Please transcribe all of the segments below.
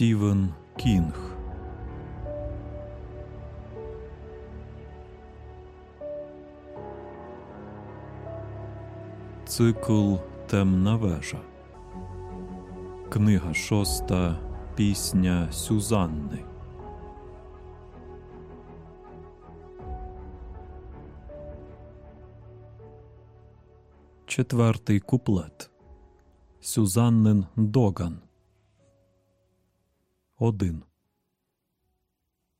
Стівен Кінг. Цикл Темна вежа. Книга шоста. Пісня Сюзанни. Четвертий куплет. Сюзаннин Доган. 1.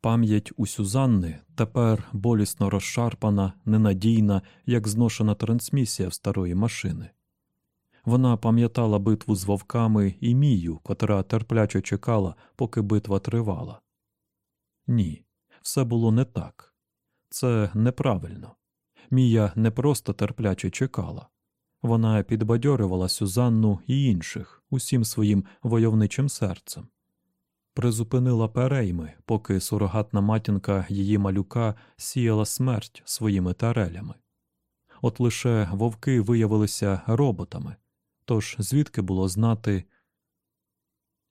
Пам'ять у Сюзанни тепер болісно розшарпана, ненадійна, як зношена трансмісія в старої машини. Вона пам'ятала битву з вовками і Мію, котра терпляче чекала, поки битва тривала. Ні, все було не так. Це неправильно. Мія не просто терпляче чекала. Вона підбадьорювала Сюзанну і інших усім своїм войовничим серцем. Призупинила перейми, поки сурогатна матінка її малюка сіяла смерть своїми тарелями. От лише вовки виявилися роботами, тож звідки було знати.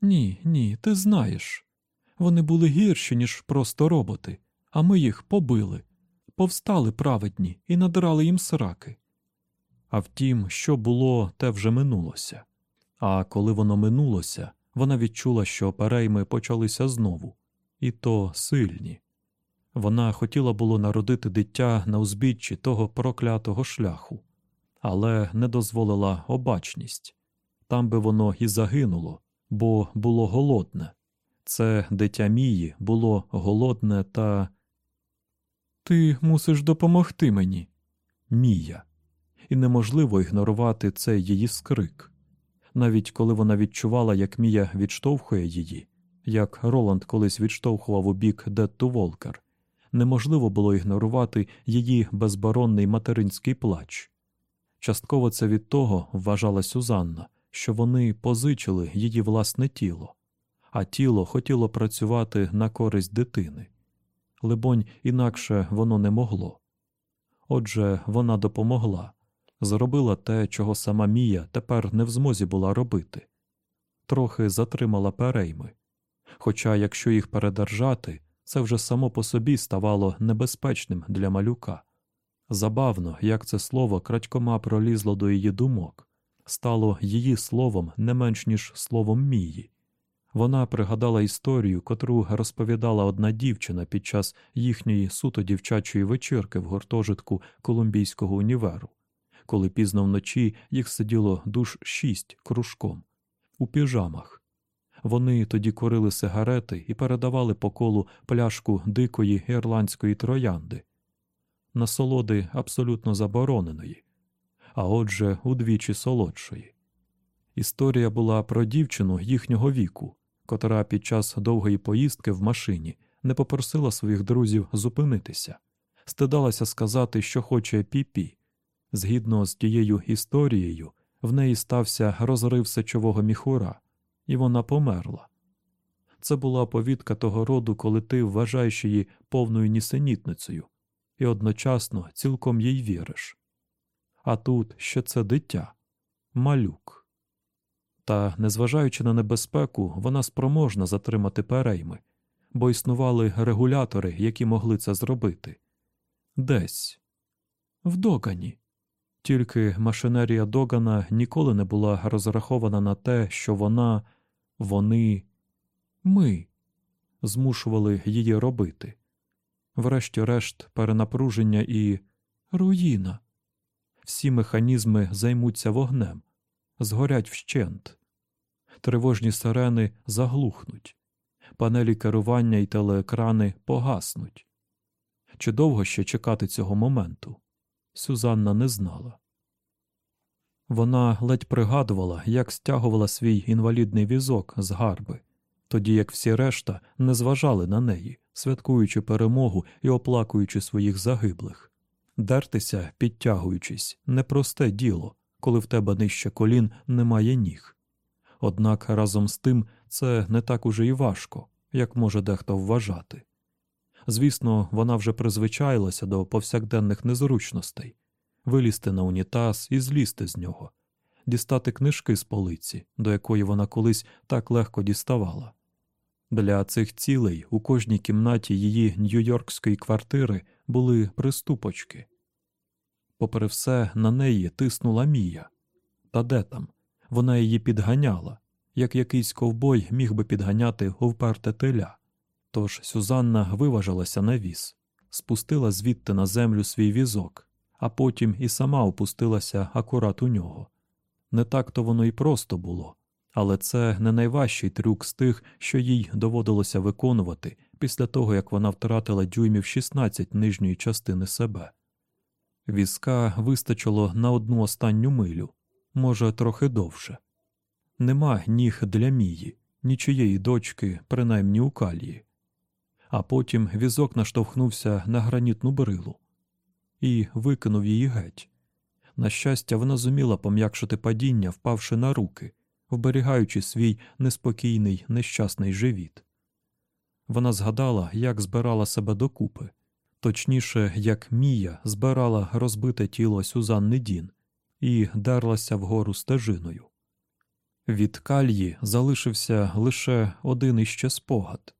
Ні, ні, ти знаєш. Вони були гірші, ніж просто роботи, а ми їх побили, повстали праведні і надрали їм сраки. А втім, що було, те вже минулося. А коли воно минулося, вона відчула, що перейми почалися знову, і то сильні. Вона хотіла було народити дитя на узбіччі того проклятого шляху, але не дозволила обачність там би воно і загинуло, бо було голодне. Це дитя Мії було голодне та. Ти мусиш допомогти мені, Мія і неможливо ігнорувати цей її скрик. Навіть коли вона відчувала, як Мія відштовхує її, як Роланд колись відштовхував у бік Детту Волкер, неможливо було ігнорувати її безборонний материнський плач. Частково це від того вважала Сюзанна, що вони позичили її власне тіло, а тіло хотіло працювати на користь дитини. Либонь, інакше воно не могло. Отже, вона допомогла, зробила те, чого сама Мія тепер не в змозі була робити, трохи затримала перейми. Хоча, якщо їх передержати, це вже само по собі ставало небезпечним для малюка. Забавно, як це слово крадькома пролізло до її думок, стало її словом не менш ніж словом Мії. Вона пригадала історію, котру розповідала одна дівчина під час їхньої суто дівчачої вечірки в гуртожитку Колумбійського універу коли пізно вночі їх сиділо душ шість кружком у піжамах. Вони тоді курили сигарети і передавали по колу пляшку дикої ірландської троянди, насолоди абсолютно забороненої, а отже, удвічі солодшої. Історія була про дівчину їхнього віку, котра під час довгої поїздки в машині не попросила своїх друзів зупинитися, стидалася сказати, що хоче пі-пі, Згідно з тією історією, в неї стався розрив сечового міхура, і вона померла. Це була повідка того роду, коли ти вважаєш її повною нісенітницею і одночасно цілком їй віриш. А тут ще це дитя, малюк. Та, незважаючи на небезпеку, вона спроможна затримати перейми, бо існували регулятори, які могли це зробити. Десь в догані. Тільки машинерія Догана ніколи не була розрахована на те, що вона, вони, ми змушували її робити. Врешті-решт, перенапруження і руїна. Всі механізми займуться вогнем, згорять вщент, тривожні сирени заглухнуть, панелі керування і телеекрани погаснуть. Чи довго ще чекати цього моменту? Сюзанна не знала. Вона ледь пригадувала, як стягувала свій інвалідний візок з гарби, тоді як всі решта не зважали на неї, святкуючи перемогу і оплакуючи своїх загиблих. Дертися, підтягуючись, непросте діло, коли в тебе нижче колін немає ніг. Однак разом з тим це не так уже і важко, як може дехто вважати. Звісно, вона вже призвичаїлася до повсякденних незручностей вилізти на унітаз і злізти з нього, дістати книжки з полиці, до якої вона колись так легко діставала, Для цих цілей у кожній кімнаті її нью-йоркської квартири були приступочки. Попри все, на неї тиснула Мія. Та де там? Вона її підганяла, як якийсь ковбой міг би підганяти вперте теля. Тож Сюзанна виважилася на віз, спустила звідти на землю свій візок, а потім і сама опустилася акурат у нього. Не так то воно й просто було, але це не найважчий трюк з тих, що їй доводилося виконувати після того, як вона втратила дюймів 16 нижньої частини себе. Візка вистачило на одну останню милю, може, трохи довше. Нема ніг для мії, нічиєї дочки, принаймні у калії. А потім візок наштовхнувся на гранітну брилу і викинув її геть. На щастя, вона зуміла пом'якшити падіння, впавши на руки, вберігаючи свій неспокійний, нещасний живіт. Вона згадала, як збирала себе докупи, точніше, як Мія збирала розбите тіло Сюзанни Дін і дерлася вгору стежиною. Від кальї залишився лише один іще спогад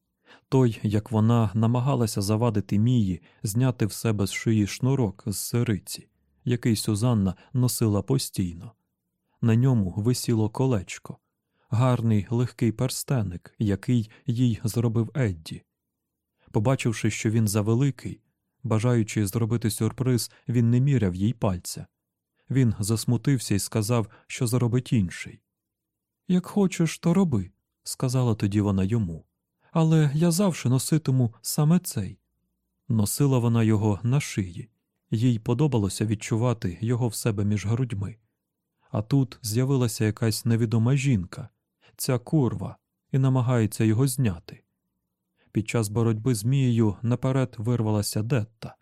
той, як вона намагалася завадити Мії зняти в себе з шиї шнурок з сириці, який Сюзанна носила постійно. На ньому висіло колечко, гарний легкий перстеник, який їй зробив Едді. Побачивши, що він завеликий, бажаючи зробити сюрприз, він не міряв їй пальця. Він засмутився і сказав, що зробить інший. Як хочеш, то роби, сказала тоді вона йому. Але я завжди носитиму саме цей. Носила вона його на шиї, їй подобалося відчувати його в себе між грудьми. А тут з'явилася якась невідома жінка, ця курва, і намагається його зняти. Під час боротьби з Мією наперед вирвалася Детта.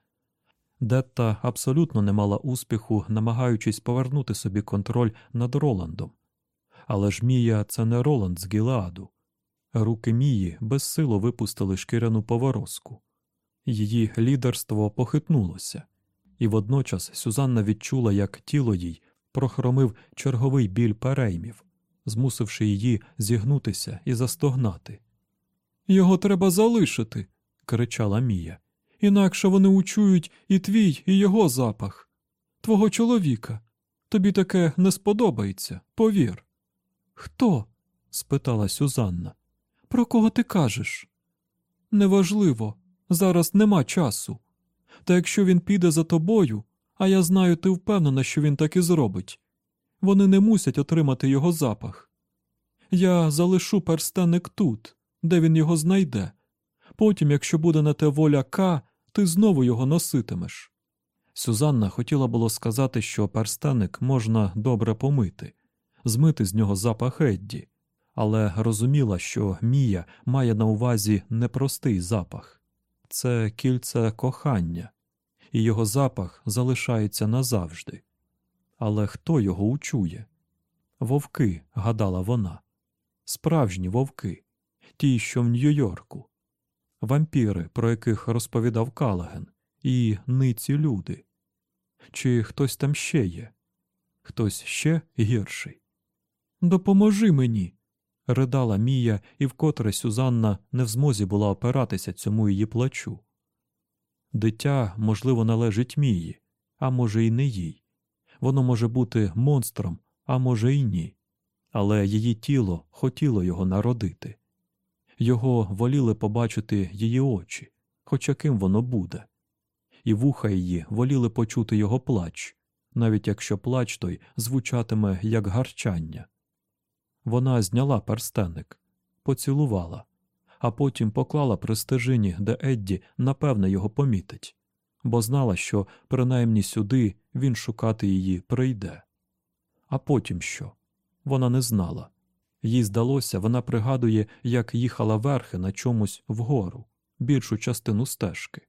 Детта абсолютно не мала успіху, намагаючись повернути собі контроль над Роландом. Але ж Мія це не Роланд з Гілеаду. Руки Мії безсило випустили шкіряну поворозку. Її лідерство похитнулося, і водночас Сюзанна відчула, як тіло їй прохромив черговий біль переймів, змусивши її зігнутися і застогнати. Його треба залишити, кричала Мія. Інакше вони учують і твій, і його запах. Твого чоловіка. Тобі таке не сподобається, повір. Хто? спитала Сюзанна. Про кого ти кажеш? Неважливо, зараз нема часу. Та якщо він піде за тобою, а я знаю, ти впевнена, що він так і зробить, вони не мусять отримати його запах. Я залишу перстенник тут, де він його знайде. Потім, якщо буде на те воля К, ти знову його носитимеш. Сюзанна хотіла було сказати, що перстенник можна добре помити, змити з нього запах Едді, але розуміла, що Мія має на увазі непростий запах це кільце кохання, і його запах залишається назавжди. Але хто його учує? Вовки, гадала вона, справжні вовки, ті, що в Нью-Йорку, вампіри, про яких розповідав Калаген, і ниці люди. Чи хтось там ще є? Хтось ще гірший? Допоможи мені. Ридала Мія, і вкотре Сюзанна не в змозі була опиратися цьому її плачу. Дитя, можливо, належить Мії, а може, й не їй. Воно може бути монстром, а може, й ні. Але її тіло хотіло його народити. Його воліли побачити її очі, хоч яким воно буде, і вуха її воліли почути його плач, навіть якщо плач той звучатиме як гарчання. Вона зняла перстенник, поцілувала, а потім поклала при стежині, де Едді напевне його помітить, бо знала, що принаймні сюди він шукати її прийде. А потім що? Вона не знала. Їй здалося, вона пригадує, як їхала верхи на чомусь вгору, більшу частину стежки,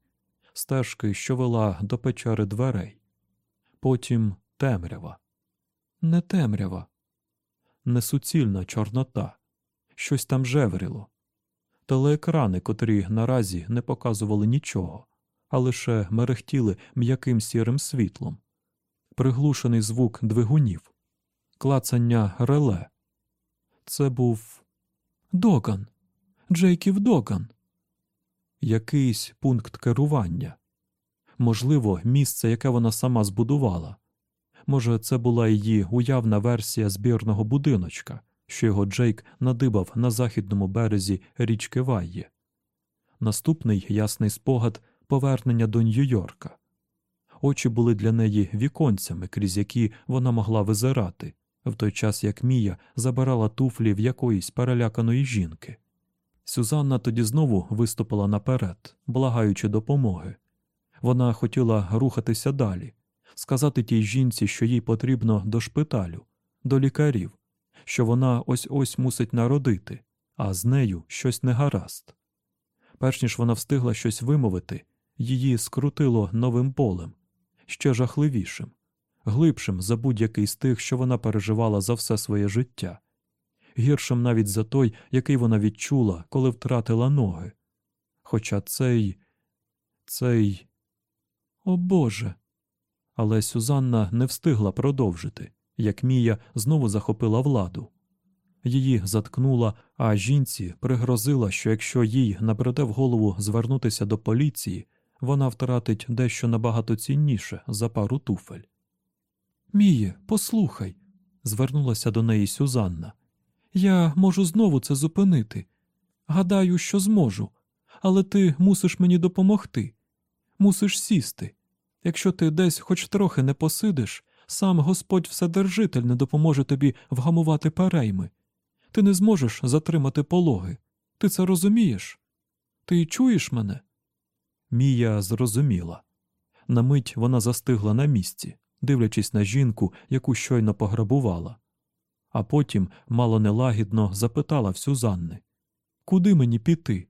стежки, що вела до печери дверей. Потім темрява. Не темрява, несуцільна чорнота, щось там жевріло. Телеекрани, котрі наразі не показували нічого, а лише мерехтіли м'яким сірим світлом, приглушений звук двигунів, клацання реле. Це був Доган. Джейків Доган. Якийсь пункт керування. Можливо, місце, яке вона сама збудувала. Може, це була її уявна версія збірного будиночка, що його Джейк надибав на західному березі річки Вайє. Наступний ясний спогад повернення до Нью-Йорка. Очі були для неї віконцями, крізь які вона могла визирати, в той час як Мія забирала туфлі в якоїсь переляканої жінки. Сюзанна тоді знову виступила наперед, благаючи допомоги. Вона хотіла рухатися далі, сказати тій жінці, що їй потрібно до шпиталю, до лікарів, що вона ось ось мусить народити, а з нею щось негаразд. Перш ніж вона встигла щось вимовити, її скрутило новим болем, ще жахливішим, глибшим за будь-який з тих, що вона переживала за все своє життя, гіршим навіть за той, який вона відчула, коли втратила ноги. Хоча цей, цей. О Боже. Але Сюзанна не встигла продовжити, як Мія знову захопила владу. Її заткнула, а жінці пригрозила, що якщо їй набреде в голову звернутися до поліції, вона втратить дещо набагато цінніше за пару туфель. Міє, послухай, звернулася до неї Сюзанна. Я можу знову це зупинити. Гадаю, що зможу, але ти мусиш мені допомогти. Мусиш сісти. Якщо ти десь хоч трохи не посидиш, сам Господь Вседержитель не допоможе тобі вгамувати перейми. Ти не зможеш затримати пологи. Ти це розумієш? Ти чуєш мене? Мія зрозуміла. На мить вона застигла на місці, дивлячись на жінку, яку щойно пограбувала. А потім мало нелагідно запитала в Сюзанни Куди мені піти?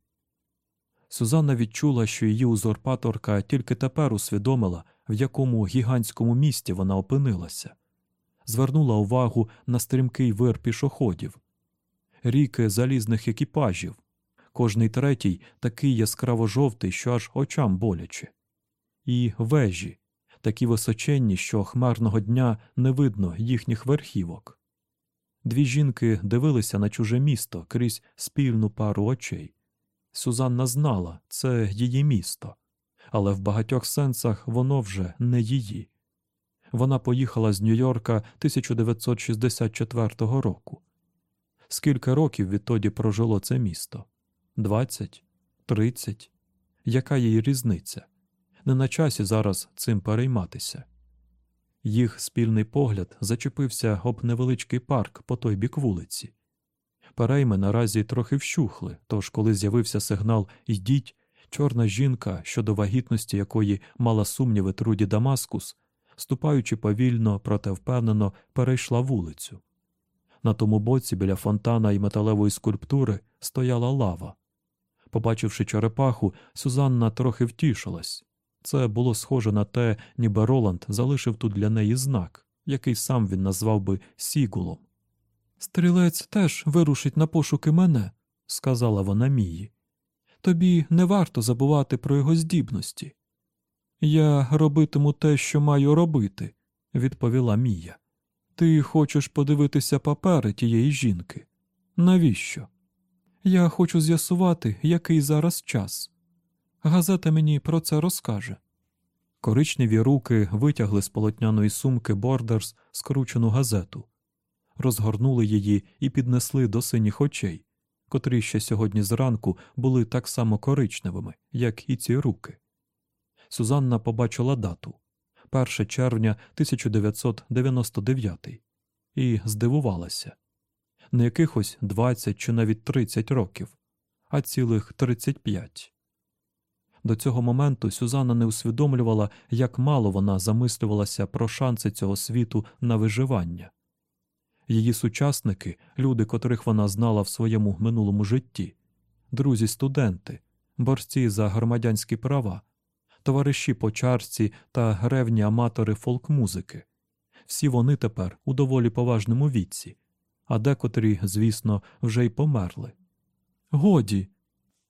Сюзанна відчула, що її узурпаторка тільки тепер усвідомила, в якому гігантському місті вона опинилася, звернула увагу на стрімкий вир пішоходів, ріки залізних екіпажів, кожний третій такий яскраво жовтий, що аж очам боляче, і вежі, такі височенні, що хмарного дня не видно їхніх верхівок. Дві жінки дивилися на чуже місто крізь спільну пару очей. Сюзанна знала, це її місто, але в багатьох сенсах воно вже не її. Вона поїхала з Нью-Йорка 1964 року. Скільки років відтоді прожило це місто? Двадцять? Тридцять? Яка їй різниця? Не на часі зараз цим перейматися. Їх спільний погляд зачепився об невеличкий парк по той бік вулиці. Перейми наразі трохи вщухли, тож, коли з'явився сигнал Йдіть, чорна жінка, щодо вагітності якої мала сумніви труді Дамаскус, ступаючи повільно, проте впевнено, перейшла вулицю. На тому боці біля фонтана і металевої скульптури стояла лава. Побачивши черепаху, Сюзанна трохи втішилась. Це було схоже на те, ніби Роланд залишив тут для неї знак, який сам він назвав би Сігулом. Стрілець теж вирушить на пошуки мене, сказала вона Мії. Тобі не варто забувати про його здібності. Я робитиму те, що маю робити, відповіла Мія. Ти хочеш подивитися папери тієї жінки. Навіщо? Я хочу з'ясувати, який зараз час. Газета мені про це розкаже. Коричневі руки витягли з полотняної сумки Бордерс скручену газету, розгорнули її і піднесли до синіх очей, котрі ще сьогодні зранку були так само коричневими, як і ці руки. Сюзанна побачила дату 1 червня 1999 і здивувалася не якихось 20 чи навіть 30 років, а цілих 35. До цього моменту Сюзанна не усвідомлювала, як мало вона замислювалася про шанси цього світу на виживання. Її сучасники, люди, котрих вона знала в своєму минулому житті, друзі студенти, борці за громадянські права, товариші по чарці та ревні аматори фолк-музики. Всі вони тепер у доволі поважному віці, а декотрі, звісно, вже й померли. Годі,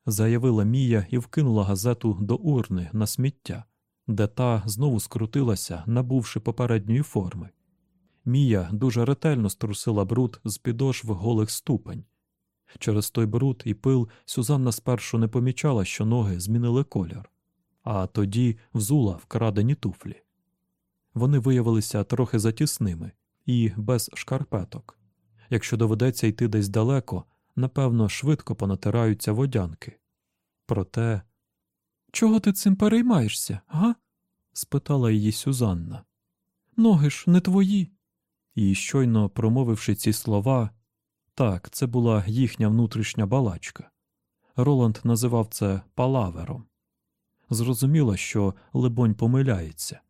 заявила Мія і вкинула газету до урни на сміття, де та знову скрутилася, набувши попередньої форми. Мія дуже ретельно струсила бруд з підошв голих ступень. Через той бруд і пил Сюзанна спершу не помічала, що ноги змінили колір, а тоді взула вкрадені туфлі. Вони виявилися трохи затісними і без шкарпеток. Якщо доведеться йти десь далеко, напевно, швидко понатираються водянки. Проте, чого ти цим переймаєшся, га? спитала її Сюзанна. Ноги ж не твої. І щойно промовивши ці слова, так, це була їхня внутрішня балачка. Роланд називав це палавером. Зрозуміло, що либонь помиляється.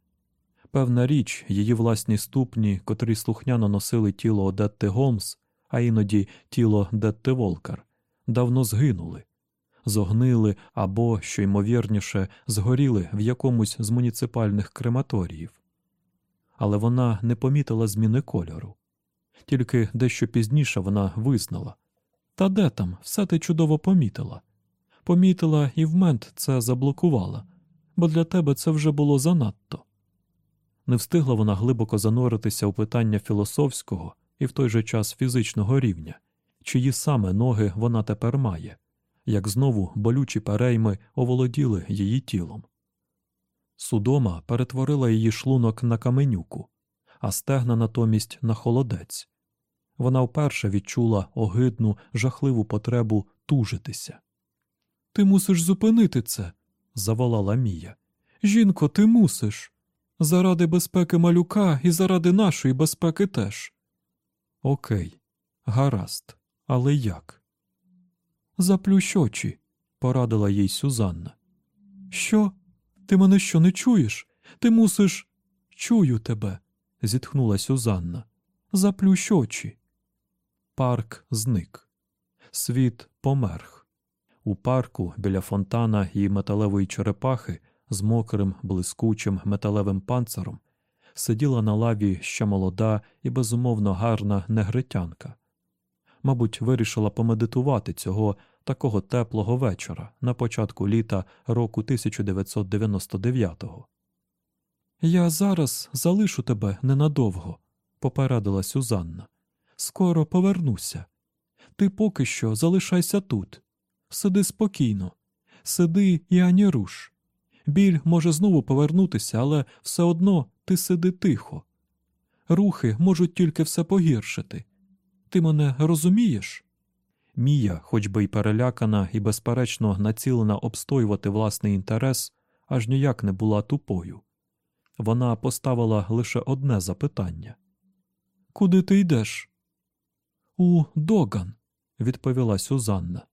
Певна річ, її власні ступні, котрі слухняно носили тіло Одетти Голмс, а іноді тіло Детти Волкар, давно згинули, зогнили або, що ймовірніше, згоріли в якомусь з муніципальних крематоріїв. Але вона не помітила зміни кольору. Тільки дещо пізніше вона визнала Та де там, все ти чудово помітила. Помітила і в мент це заблокувала, бо для тебе це вже було занадто. Не встигла вона глибоко зануритися у питання філософського і в той же час фізичного рівня, чиї саме ноги вона тепер має, як знову болючі перейми оволоділи її тілом. Судома перетворила її шлунок на каменюку, а стегна натомість на холодець. Вона вперше відчула огидну, жахливу потребу тужитися. Ти мусиш зупинити це, заволала Мія. Жінко, ти мусиш. Заради безпеки малюка і заради нашої безпеки теж. Окей, гаразд, але як? Заплющ очі, порадила їй Сюзанна. Що? Ти мене що не чуєш? Ти мусиш. Чую тебе, зітхнула Сюзанна. Заплющ очі. Парк зник. Світ померх. У парку біля фонтана і металевої черепахи з мокрим, блискучим металевим панциром сиділа на лаві ще молода і безумовно гарна негритянка. Мабуть, вирішила помедитувати цього такого теплого вечора на початку літа року 1999-го. Я зараз залишу тебе ненадовго, попередила Сюзанна. Скоро повернуся. Ти поки що залишайся тут. Сиди спокійно, сиди і ані руш. Біль може знову повернутися, але все одно ти сиди тихо. Рухи можуть тільки все погіршити. Ти мене розумієш? Мія, хоч би й перелякана і безперечно націлена обстоювати власний інтерес, аж ніяк не була тупою. Вона поставила лише одне запитання Куди ти йдеш? У Доган, відповіла Сюзанна.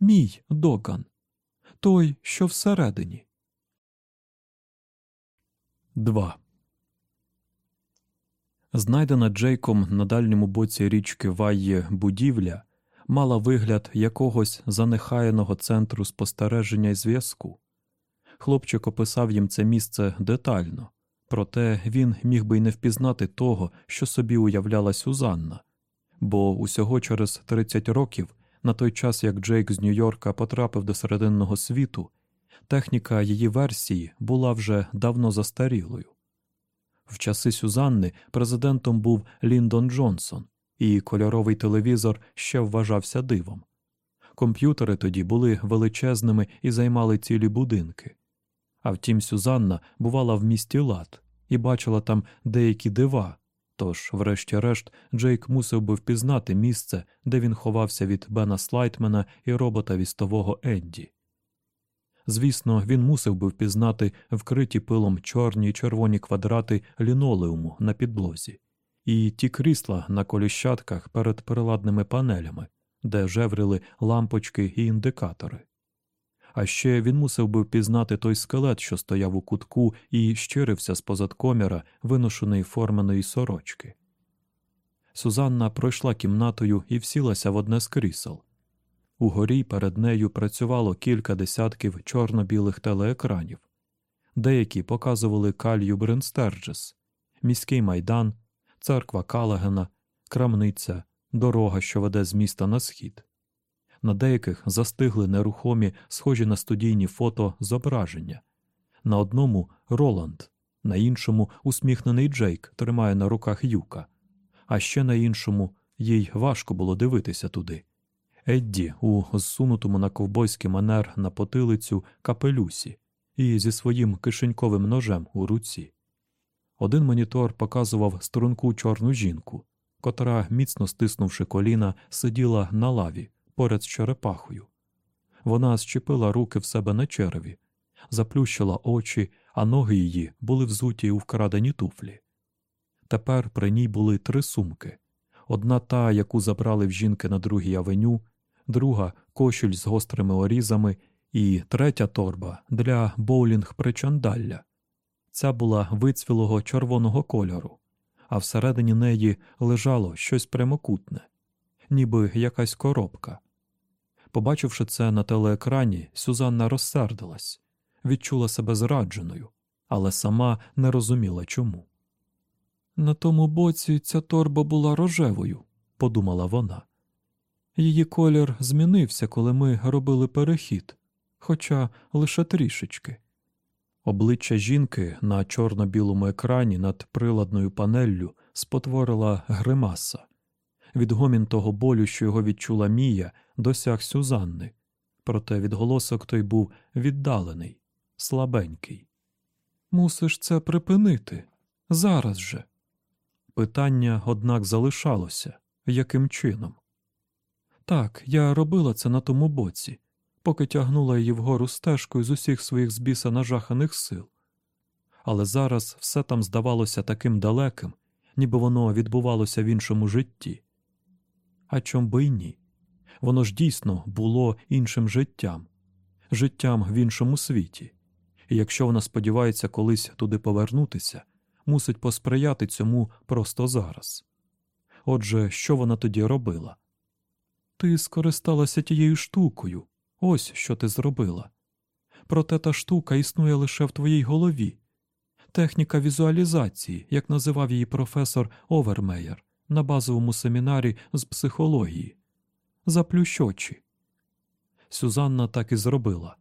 Мій Доган. Той, що всередині. 2. Знайдена Джейком на дальньому боці річки Вайє будівля мала вигляд якогось занехаяного центру спостереження і зв'язку. Хлопчик описав їм це місце детально, проте він міг би й не впізнати того, що собі уявляла Сюзанна, бо усього через 30 років, на той час як Джейк з Нью-Йорка потрапив до серединного світу, техніка її версії була вже давно застарілою. В часи Сюзанни президентом був Ліндон Джонсон, і кольоровий телевізор ще вважався дивом. Комп'ютери тоді були величезними і займали цілі будинки. А втім, Сюзанна бувала в місті лад і бачила там деякі дива. Тож, врешті-решт, Джейк мусив би впізнати місце, де він ховався від Бена Слайтмена і робота вістового Едді. Звісно, він мусив би впізнати вкриті пилом чорні й червоні квадрати лінолеуму на підлозі, і ті крісла на коліщатках перед приладними панелями, де жеврили лампочки і індикатори. А ще він мусив би впізнати той скелет, що стояв у кутку і щирився з позад коміра виношеної форменої сорочки. Сузанна пройшла кімнатою і всілася в одне з крісел. Угорі перед нею працювало кілька десятків чорно-білих телеекранів. Деякі показували калью Бренстерджес, міський майдан, церква Калагена, крамниця, дорога, що веде з міста на схід. На деяких застигли нерухомі, схожі на студійні фото зображення. На одному Роланд, на іншому усміхнений Джейк тримає на руках юка, а ще на іншому їй важко було дивитися туди. Едді у зсунутому на ковбойський манер на потилицю капелюсі і зі своїм кишеньковим ножем у руці. Один монітор показував струнку чорну жінку, котра, міцно стиснувши коліна, сиділа на лаві поряд з черепахою. Вона щепила руки в себе на череві, заплющила очі, а ноги її були взуті у вкрадені туфлі. Тепер при ній були три сумки одна та, яку забрали в жінки на другій авеню, друга кошуль з гострими орізами, і третя торба для боулінг причандалля. Ця була вицвілого червоного кольору, а всередині неї лежало щось прямокутне, ніби якась коробка. Побачивши це на телеекрані, Сюзанна розсердилась, відчула себе зрадженою, але сама не розуміла чому. На тому боці ця торба була рожевою, подумала вона. Її колір змінився, коли ми робили перехід, хоча лише трішечки. Обличчя жінки на чорно-білому екрані над приладною панеллю спотворила гримаса. Відгомін того болю, що його відчула Мія, досяг Сюзанни, проте відголосок той був віддалений, слабенький. Мусиш це припинити зараз же. Питання, однак, залишалося яким чином? Так, я робила це на тому боці, поки тягнула її вгору стежкою з усіх своїх збіса нажаханих сил. Але зараз все там здавалося таким далеким, ніби воно відбувалося в іншому житті. А чом би й ні? Воно ж дійсно було іншим життям, життям в іншому світі, і якщо вона сподівається колись туди повернутися, мусить посприяти цьому просто зараз. Отже, що вона тоді робила? Ти скористалася тією штукою, ось що ти зробила. Проте та штука існує лише в твоїй голові. Техніка візуалізації, як називав її професор Овермеєр на базовому семінарі з психології. Заплющ очі. Сюзанна так і зробила.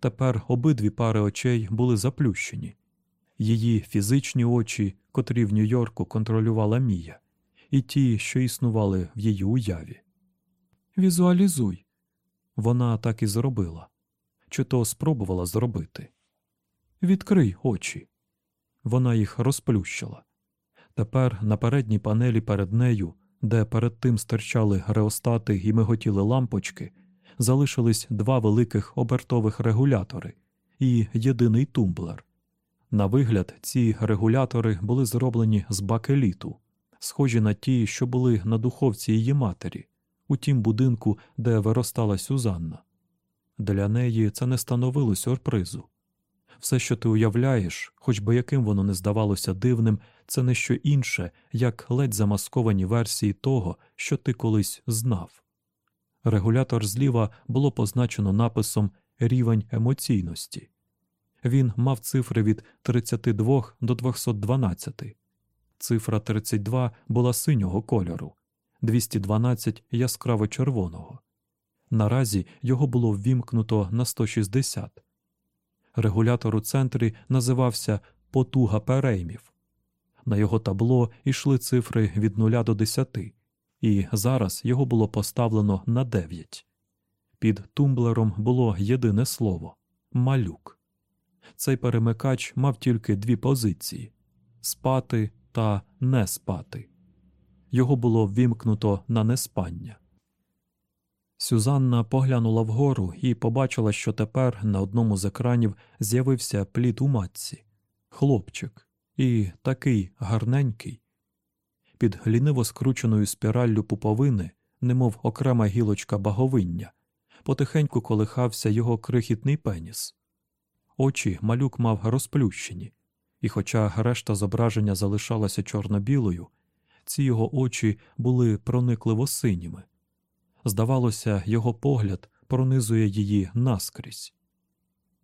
Тепер обидві пари очей були заплющені. Її фізичні очі, котрі в Нью-Йорку контролювала Мія, і ті, що існували в її уяві. Візуалізуй. Вона так і зробила, чи то спробувала зробити. Відкрий очі. Вона їх розплющила. Тепер на передній панелі перед нею, де перед тим стирчали реостати і миготіли лампочки, залишились два великих обертових регулятори і єдиний тумблер. На вигляд, ці регулятори були зроблені з бакеліту, схожі на ті, що були на духовці її матері, у тім будинку, де виростала Сюзанна. Для неї це не становило сюрпризу. Все, що ти уявляєш, хоч би яким воно не здавалося дивним, це не що інше, як ледь замасковані версії того, що ти колись знав. Регулятор зліва було позначено написом Рівень емоційності. Він мав цифри від 32 до 212. Цифра 32 була синього кольору, 212 яскраво червоного. Наразі його було ввімкнуто на 160. Регулятор у центрі називався Потуга переймів. На його табло йшли цифри від 0 до 10, і зараз його було поставлено на 9. Під тумблером було єдине слово малюк. Цей перемикач мав тільки дві позиції спати та не спати. Його було ввімкнуто на неспання. Сюзанна поглянула вгору і побачила, що тепер на одному з екранів з'явився плід у матці, хлопчик, і такий гарненький. Під ліниво скрученою спіраллю пуповини, немов окрема гілочка баговиння, потихеньку колихався його крихітний пеніс. Очі малюк мав розплющені, і, хоча решта зображення залишалася чорно-білою, ці його очі були проникливо синіми. Здавалося, його погляд пронизує її наскрізь.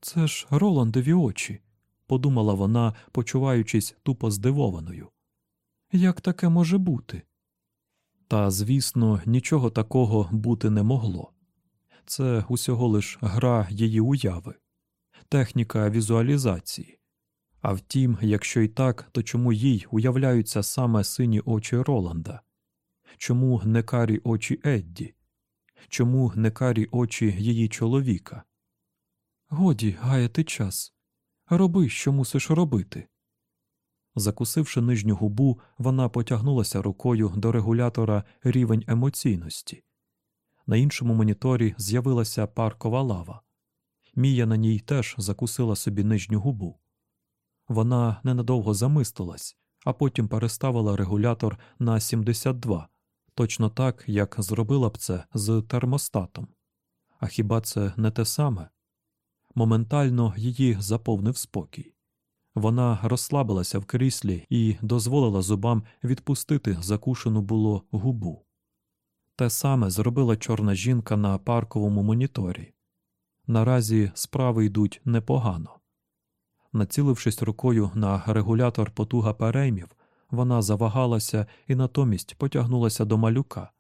Це ж Роландові очі, подумала вона, почуваючись тупо здивованою. Як таке може бути? Та, звісно, нічого такого бути не могло. Це усього лиш гра її уяви, техніка візуалізації. А втім, якщо й так, то чому їй уявляються саме сині очі Роланда? Чому не карі очі Едді? Чому не карі очі її чоловіка? Годі гаяти час. Роби, що мусиш робити. Закусивши нижню губу, вона потягнулася рукою до регулятора рівень емоційності. На іншому моніторі з'явилася паркова лава. Мія на ній теж закусила собі нижню губу. Вона ненадовго замислилась, а потім переставила регулятор на 72, точно так, як зробила б це з термостатом. А хіба це не те саме? Моментально її заповнив спокій. Вона розслабилася в кріслі і дозволила зубам відпустити закушену було губу. Те саме зробила чорна жінка на парковому моніторі. Наразі справи йдуть непогано. Націлившись рукою на регулятор потуга переймів, вона завагалася і натомість потягнулася до малюка,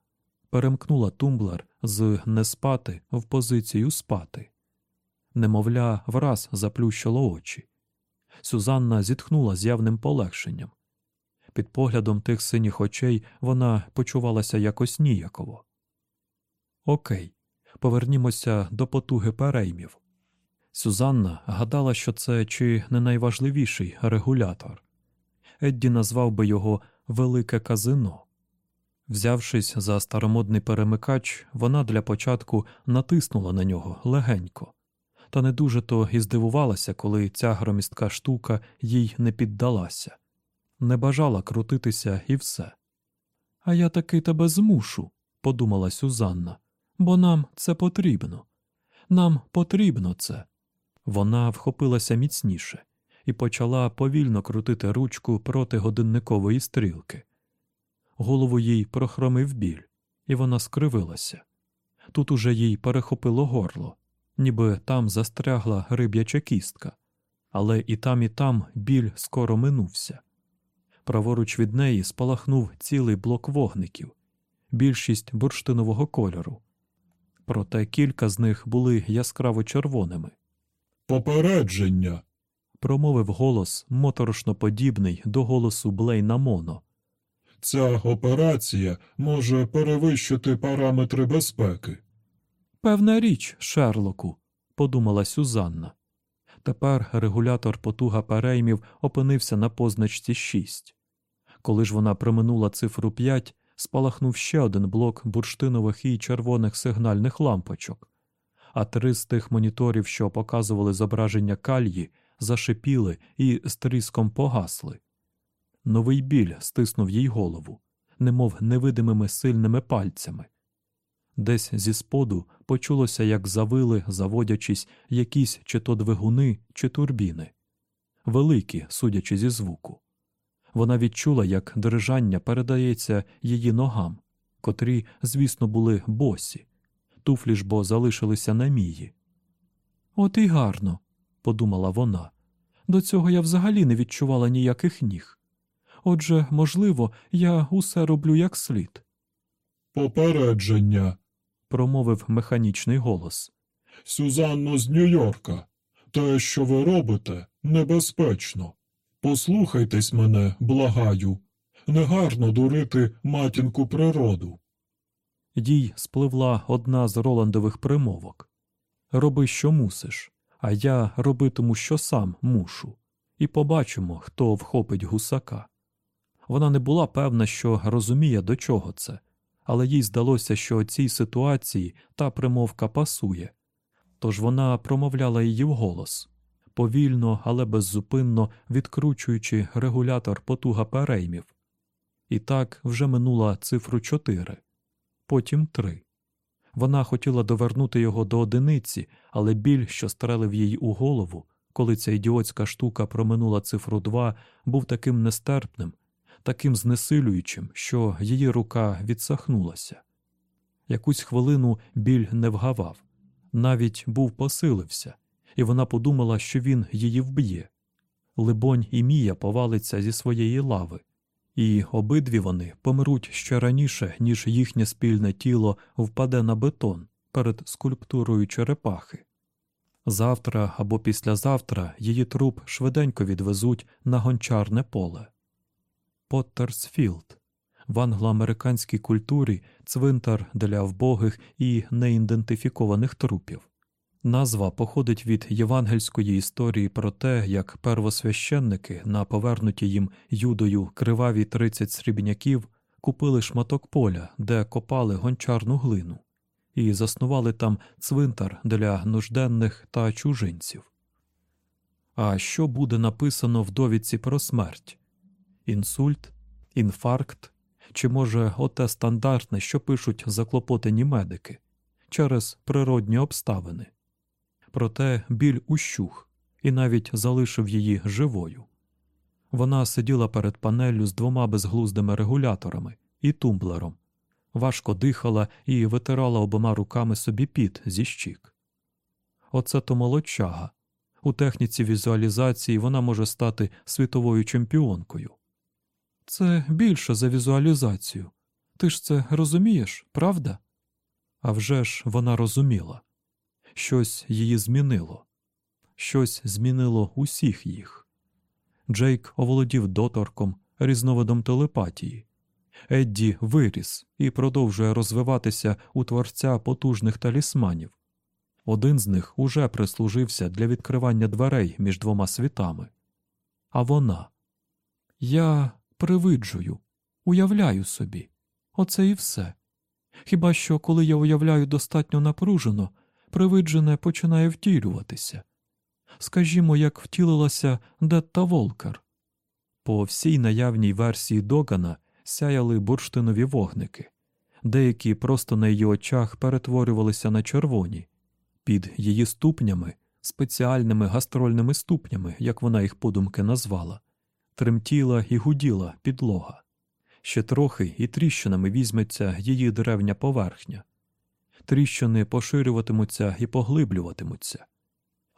перемкнула тумблер з не спати в позицію спати. Немовля, враз заплющило очі. Сюзанна зітхнула з явним полегшенням. Під поглядом тих синіх очей вона почувалася якось ніяково. Окей, повернімося до потуги переймів. Сюзанна гадала, що це чи не найважливіший регулятор. Едді назвав би його Велике казино. Взявшись за старомодний перемикач, вона для початку натиснула на нього легенько, та не дуже то і здивувалася, коли ця громістка штука їй не піддалася, не бажала крутитися і все. А я таки тебе змушу, подумала Сюзанна, бо нам це потрібно. Нам потрібно це. Вона вхопилася міцніше і почала повільно крутити ручку проти годинникової стрілки. Голову їй прохромив біль, і вона скривилася. Тут уже їй перехопило горло, ніби там застрягла риб'яча кістка, але і там, і там біль скоро минувся. Праворуч від неї спалахнув цілий блок вогників, більшість бурштинового кольору. Проте кілька з них були яскраво червоними. Попередження. Промовив голос моторошно подібний до голосу Блейна Моно. Ця операція може перевищити параметри безпеки. Певна річ, Шерлоку, подумала Сюзанна. Тепер регулятор потуга переймів опинився на позначці 6. Коли ж вона проминула цифру 5, спалахнув ще один блок бурштинових і червоних сигнальних лампочок, а три з тих моніторів, що показували зображення кальї, зашипіли і з тріском погасли. Новий біль стиснув їй голову, немов невидимими сильними пальцями. Десь зі споду почулося, як завили, заводячись, якісь чи то двигуни, чи турбіни, великі, судячи зі звуку. Вона відчула, як дрижання передається її ногам, котрі, звісно, були босі, туфлі ж бо залишилися на мії. От і гарно, подумала вона. До цього я взагалі не відчувала ніяких ніг. Отже, можливо, я усе роблю як слід, Попередження. промовив механічний голос. Сюзанно з Нью-Йорка. Те, що ви робите, небезпечно. Послухайтесь мене, благаю. Негарно дурити матінку природу. Їй спливла одна з Роландових примовок Роби, що мусиш, а я робитиму, що сам мушу, і побачимо, хто вхопить гусака. Вона не була певна, що розуміє, до чого це, але їй здалося, що цій ситуації та примовка пасує. Тож вона промовляла її вголос, повільно, але беззупинно відкручуючи регулятор потуга переймів. І так вже минула цифру 4, потім 3. Вона хотіла довернути його до одиниці, але біль, що стрелив їй у голову, коли ця ідіотська штука проминула цифру 2, був таким нестерпним, таким знесилюючим, що її рука відсахнулася. Якусь хвилину біль не вгавав, навіть був посилився, і вона подумала, що він її вб'є. Либонь, і Мія повалиться зі своєї лави, і обидві вони помруть ще раніше, ніж їхнє спільне тіло впаде на бетон перед скульптурою черепахи. Завтра або післязавтра її труп швиденько відвезуть на гончарне поле. Поттерсфілд в англоамериканській культурі цвинтар для вбогих і неідентифікованих трупів. Назва походить від євангельської історії про те, як первосвященники на повернуті їм юдою криваві 30 срібняків купили шматок поля, де копали гончарну глину, і заснували там цвинтар для нужденних та чужинців. А що буде написано в довідці про смерть? Інсульт, інфаркт чи, може, оте стандартне, що пишуть заклопотані медики через природні обставини? Проте біль ущух і навіть залишив її живою. Вона сиділа перед панеллю з двома безглуздими регуляторами і тумблером, важко дихала і витирала обома руками собі піт зі щік. Оце то молодчага. У техніці візуалізації вона може стати світовою чемпіонкою. Це більше за візуалізацію. Ти ж це розумієш, правда? А вже ж вона розуміла щось її змінило, щось змінило усіх їх. Джейк оволодів доторком, різновидом телепатії. Едді виріс і продовжує розвиватися у творця потужних талісманів. Один з них уже прислужився для відкривання дверей між двома світами. А вона я привиджую, уявляю собі. Оце і все. Хіба що, коли я уявляю достатньо напружено, привиджене починає втілюватися. Скажімо, як втілилася Детта Волкер. По всій наявній версії Догана сяяли бурштинові вогники, деякі просто на її очах перетворювалися на червоні, під її ступнями, спеціальними гастрольними ступнями, як вона їх подумки назвала, тремтіла і гуділа підлога. Ще трохи і тріщинами візьметься її древня поверхня. Тріщини поширюватимуться і поглиблюватимуться.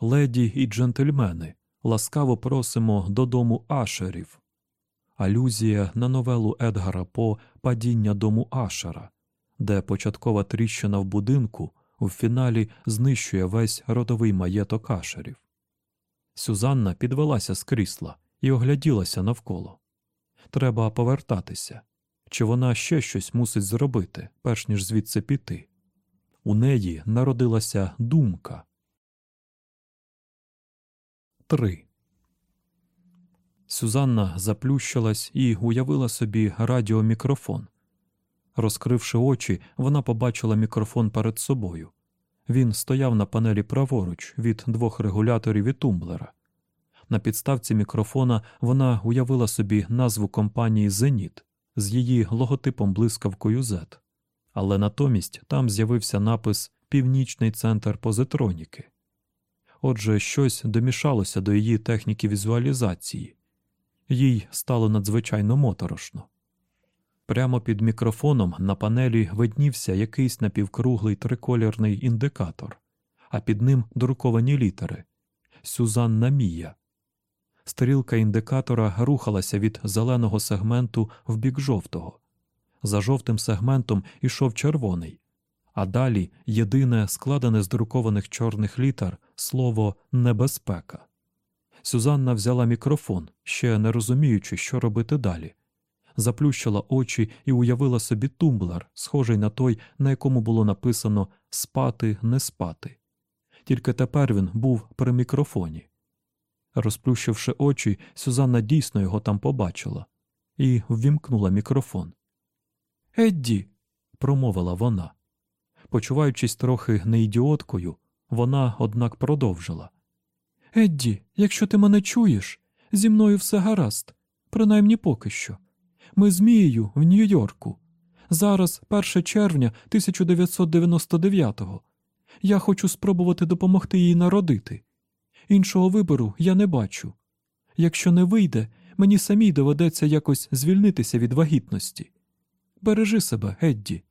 Леді і джентльмени, ласкаво просимо додому Ашерів. Алюзія на новелу Едгара По Падіння дому Ашера, де початкова тріщина в будинку у фіналі знищує весь родовий маєток Ашерів. Сюзанна підвелася з крісла і огляділася навколо. Треба повертатися. Чи вона ще щось мусить зробити, перш ніж звідси піти? У неї народилася думка. 3. Сюзанна заплющилась і уявила собі радіомікрофон. Розкривши очі, вона побачила мікрофон перед собою. Він стояв на панелі праворуч від двох регуляторів і тумблера. На підставці мікрофона вона уявила собі назву компанії Зеніт з її логотипом блискавкою Z. Але натомість там з'явився напис Північний центр позитроніки. Отже, щось домішалося до її техніки візуалізації, їй стало надзвичайно моторошно. Прямо під мікрофоном на панелі виднівся якийсь напівкруглий триколірний індикатор, а під ним друковані літери Сюзанна Мія. Стрілка індикатора рухалася від зеленого сегменту в бік жовтого. За жовтим сегментом ішов червоний, а далі єдине складене з друкованих чорних літер слово небезпека. Сюзанна взяла мікрофон, ще не розуміючи, що робити далі. Заплющила очі і уявила собі тумблер, схожий на той, на якому було написано спати, не спати. Тільки тепер він був при мікрофоні. Розплющивши очі, Сюзанна дійсно його там побачила і ввімкнула мікрофон. Едді, промовила вона. Почуваючись трохи неідіоткою, вона, однак, продовжила. Едді, якщо ти мене чуєш, зі мною все гаразд, принаймні поки що. Ми з Мією в Нью-Йорку. Зараз 1 червня 1999-го. Я хочу спробувати допомогти їй народити. Іншого вибору я не бачу. Якщо не вийде, мені самій доведеться якось звільнитися від вагітності. Бережи себе, Едді.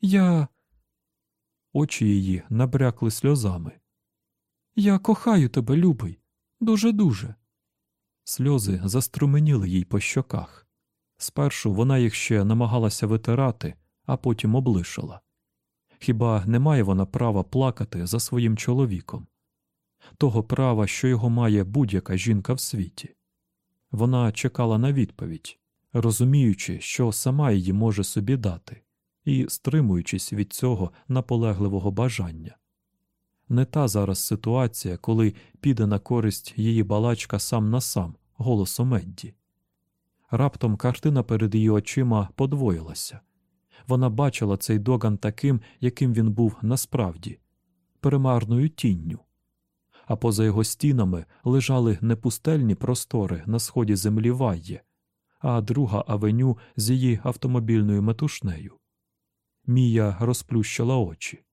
Я. Очі її набрякли сльозами. Я кохаю тебе, любий, дуже дуже. Сльози заструменіли їй по щоках. Спершу вона їх ще намагалася витирати, а потім облишила. Хіба не має вона права плакати за своїм чоловіком? Того права, що його має будь-яка жінка в світі. Вона чекала на відповідь, розуміючи, що сама її може собі дати, і стримуючись від цього наполегливого бажання. Не та зараз ситуація, коли піде на користь її балачка сам на сам голосом Едді. Раптом картина перед її очима подвоїлася. Вона бачила цей доган таким, яким він був насправді, перемарною тінню. А поза його стінами лежали не пустельні простори на сході землі Вайє, а друга авеню з її автомобільною метушнею. Мія розплющила очі.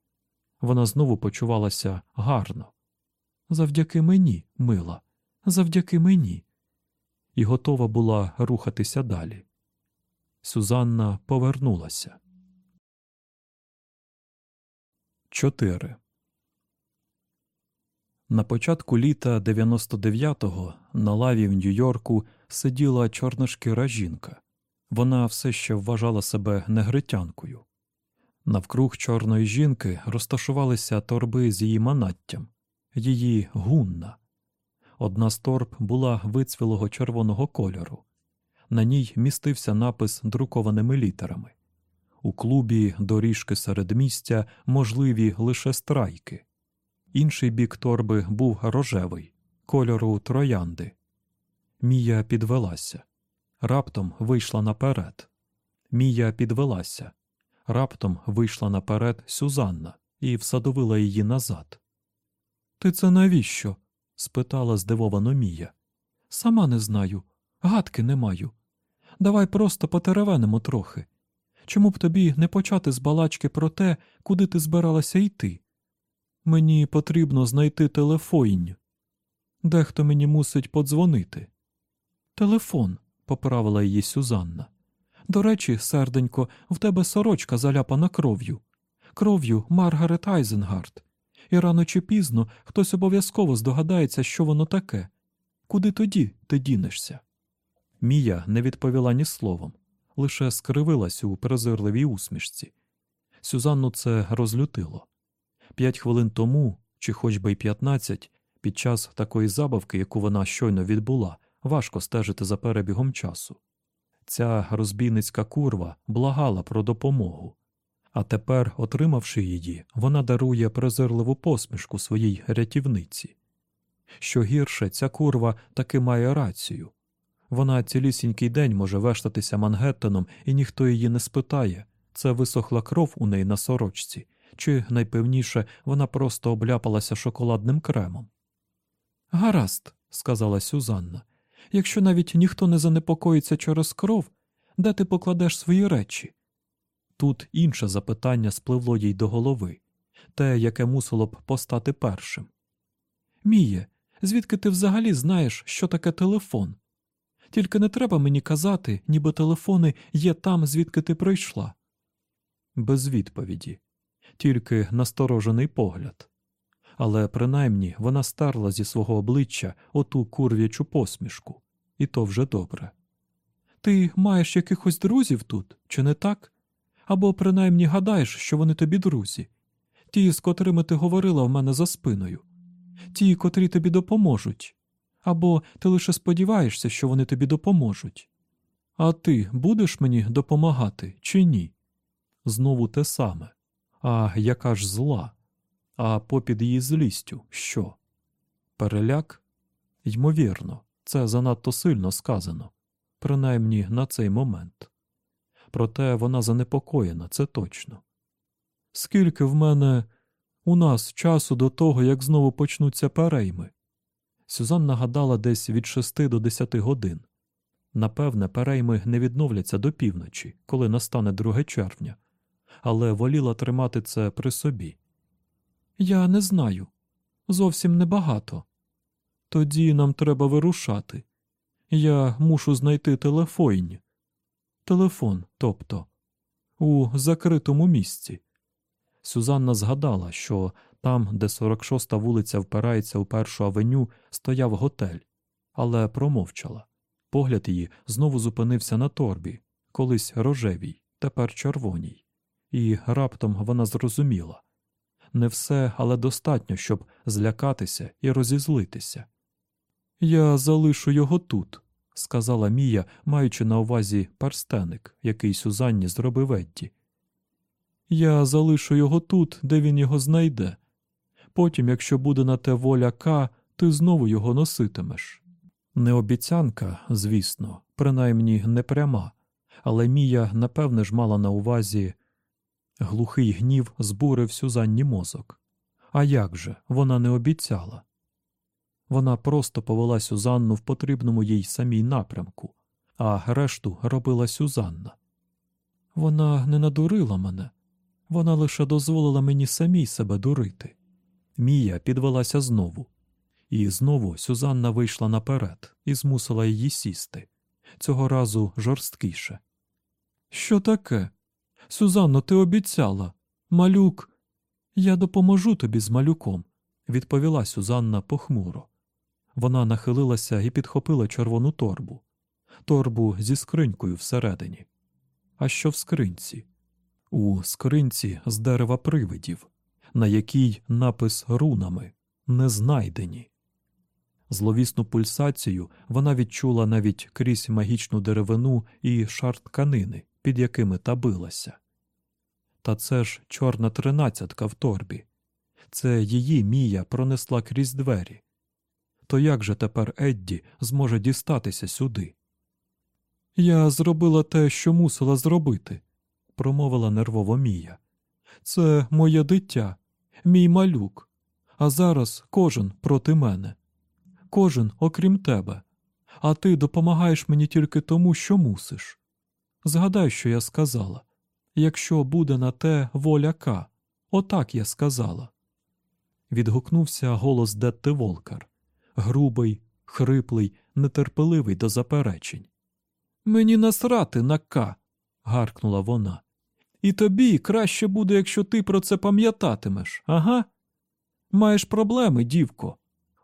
Вона знову почувалася гарно. Завдяки мені, мила, завдяки мені. І готова була рухатися далі. Сюзанна повернулася. 4. На початку літа 99-го на лаві в Нью-Йорку сиділа чорношкіра жінка. Вона все ще вважала себе негритянкою. Навкруг чорної жінки розташувалися торби з її манаттям, її гунна. Одна з торб була вицвілого червоного кольору. На ній містився напис друкованими літерами. У клубі доріжки середмістя можливі лише страйки. Інший бік торби був рожевий, кольору троянди. Мія підвелася. Раптом вийшла наперед. Мія підвелася. Раптом вийшла наперед Сюзанна і всадовила її назад. Ти це навіщо? спитала здивовано Мія. Сама не знаю, гадки не маю. Давай просто потеревенимо трохи. Чому б тобі не почати з балачки про те, куди ти збиралася йти? Мені потрібно знайти телефонь. Дехто мені мусить подзвонити. Телефон, поправила її Сюзанна. До речі, серденько, в тебе сорочка заляпана кров'ю, кров'ю Маргарет Айзенгард. І рано чи пізно хтось обов'язково здогадається, що воно таке. Куди тоді ти дінешся? Мія не відповіла ні словом, лише скривилась у презирливій усмішці. Сюзанну це розлютило. П'ять хвилин тому, чи хоч би й п'ятнадцять, під час такої забавки, яку вона щойно відбула, важко стежити за перебігом часу. Ця розбійницька курва благала про допомогу, а тепер, отримавши її, вона дарує презирливу посмішку своїй рятівниці. Що гірше, ця курва таки має рацію. Вона цілісінький день може вештатися Мангеттеном, і ніхто її не спитає це висохла кров у неї на сорочці, чи, найпевніше, вона просто обляпалася шоколадним кремом. Гаразд, сказала Сюзанна. Якщо навіть ніхто не занепокоїться через кров, де ти покладеш свої речі? Тут інше запитання спливло їй до голови те, яке мусило б постати першим. Міє, звідки ти взагалі знаєш, що таке телефон? Тільки не треба мені казати, ніби телефони є там, звідки ти прийшла. Без відповіді, тільки насторожений погляд. Але принаймні вона старла зі свого обличчя оту курв'ячу посмішку, і то вже добре. Ти маєш якихось друзів тут, чи не так? Або принаймні гадаєш, що вони тобі друзі, ті, з котрими ти говорила в мене за спиною, ті, котрі тобі допоможуть, або ти лише сподіваєшся, що вони тобі допоможуть. А ти будеш мені допомагати чи ні? Знову те саме. А яка ж зла? А попід її злістю що? Переляк? Ймовірно, це занадто сильно сказано, принаймні на цей момент. Проте вона занепокоєна, це точно. Скільки в мене у нас часу до того, як знову почнуться перейми? Сюзан нагадала десь від шести до десяти годин. Напевне, перейми не відновляться до півночі, коли настане 2 червня, але воліла тримати це при собі. Я не знаю. Зовсім небагато. Тоді нам треба вирушати. Я мушу знайти телефонь. Телефон, тобто, у закритому місці. Сюзанна згадала, що там, де 46-та вулиця впирається у першу авеню, стояв готель, але промовчала. Погляд її знову зупинився на торбі, колись рожевій, тепер червоній, і раптом вона зрозуміла не все, але достатньо, щоб злякатися і розізлитися. Я залишу його тут, сказала Мія, маючи на увазі перстеник, який Сюзанні зробив Едді. Я залишу його тут, де він його знайде. Потім, якщо буде на те воля К, ти знову його носитимеш. Не обіцянка, звісно, принаймні не пряма, але Мія, напевне ж, мала на увазі глухий гнів збурив Сюзанні мозок. А як же, вона не обіцяла. Вона просто повела Сюзанну в потрібному їй самій напрямку, а решту робила Сюзанна. Вона не надурила мене, вона лише дозволила мені самій себе дурити. Мія підвелася знову, і знову Сюзанна вийшла наперед і змусила її сісти, цього разу жорсткіше. Що таке? Сюзанно, ти обіцяла. Малюк. Я допоможу тобі з малюком, відповіла Сюзанна похмуро. Вона нахилилася і підхопила червону торбу, торбу зі скринькою всередині. А що в скринці? У скринці з дерева привидів, на якій напис рунами не знайдені. Зловісну пульсацію вона відчула навіть крізь магічну деревину і шар тканини, під якими та билася. Та це ж чорна тринадцятка в торбі. Це її Мія пронесла крізь двері. То як же тепер Едді зможе дістатися сюди? Я зробила те, що мусила зробити, промовила нервово Мія. Це моє дитя, мій малюк, а зараз кожен проти мене, кожен окрім тебе, а ти допомагаєш мені тільки тому, що мусиш. Згадай, що я сказала якщо буде на те воля К, отак я сказала. Відгукнувся голос Детти Волкар, грубий, хриплий, нетерпеливий до заперечень. Мені насрати на К. гаркнула вона. І тобі краще буде, якщо ти про це пам'ятатимеш, ага? Маєш проблеми, дівко.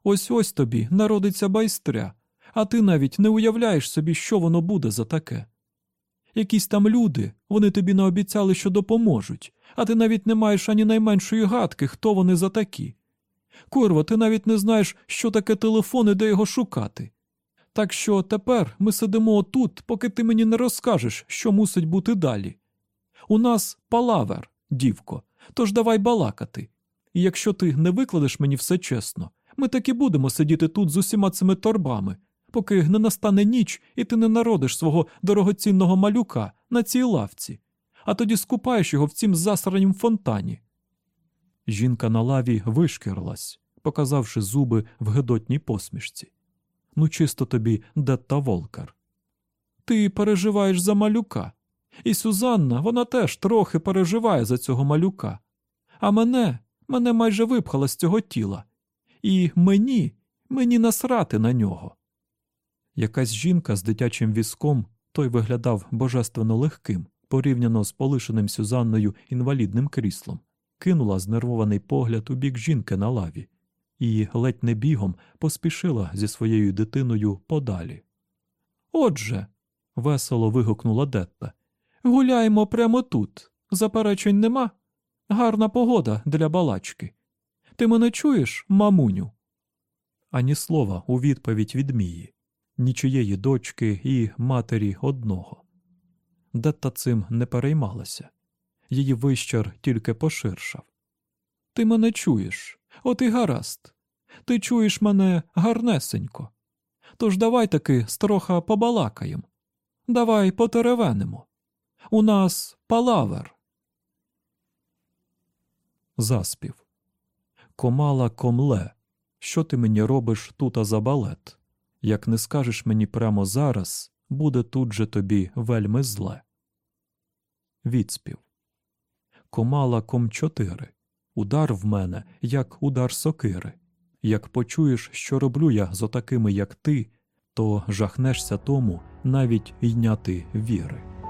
Ось ось тобі народиться байстря, а ти навіть не уявляєш собі, що воно буде за таке. Якісь там люди, вони тобі наобіцяли, що допоможуть, а ти навіть не маєш ані найменшої гадки, хто вони за такі. Курва, ти навіть не знаєш, що таке телефон і де його шукати. Так що тепер ми сидимо отут, поки ти мені не розкажеш, що мусить бути далі. У нас палавер, дівко, тож давай балакати. І якщо ти не викладеш мені все чесно, ми так і будемо сидіти тут з усіма цими торбами, поки не настане ніч і ти не народиш свого дорогоцінного малюка на цій лавці, а тоді скупаєш його в цім засранім фонтані. Жінка на лаві вишкірилась, показавши зуби в гидотній посмішці. Ну, чисто тобі, Детта Волкар. Ти переживаєш за малюка. І Сюзанна, вона теж трохи переживає за цього малюка. А мене, мене майже випхала з цього тіла. І мені, мені насрати на нього. Якась жінка з дитячим візком той виглядав божественно легким, порівняно з полишеним Сюзанною інвалідним кріслом, кинула знервований погляд у бік жінки на лаві і ледь не бігом поспішила зі своєю дитиною подалі. Отже, весело вигукнула Детта, гуляємо прямо тут. Заперечень нема. Гарна погода для балачки. Ти мене чуєш, мамуню? Ані слова у відповідь від Мії, нічиєї дочки і матері одного. Детта цим не переймалася. Її вищар тільки поширшав. Ти мене чуєш, от і гаразд. Ти чуєш мене гарнесенько. Тож давай таки строха побалакаєм. Давай потеревенимо. У нас палавер. Заспів. Комала комле. Що ти мені робиш тута за балет? Як не скажеш мені прямо зараз, буде тут же тобі вельми зле. Відспів. Комала ком чотири. Удар в мене, як удар сокири. Як почуєш, що роблю я з отакими, як ти, то жахнешся тому навіть йняти віри.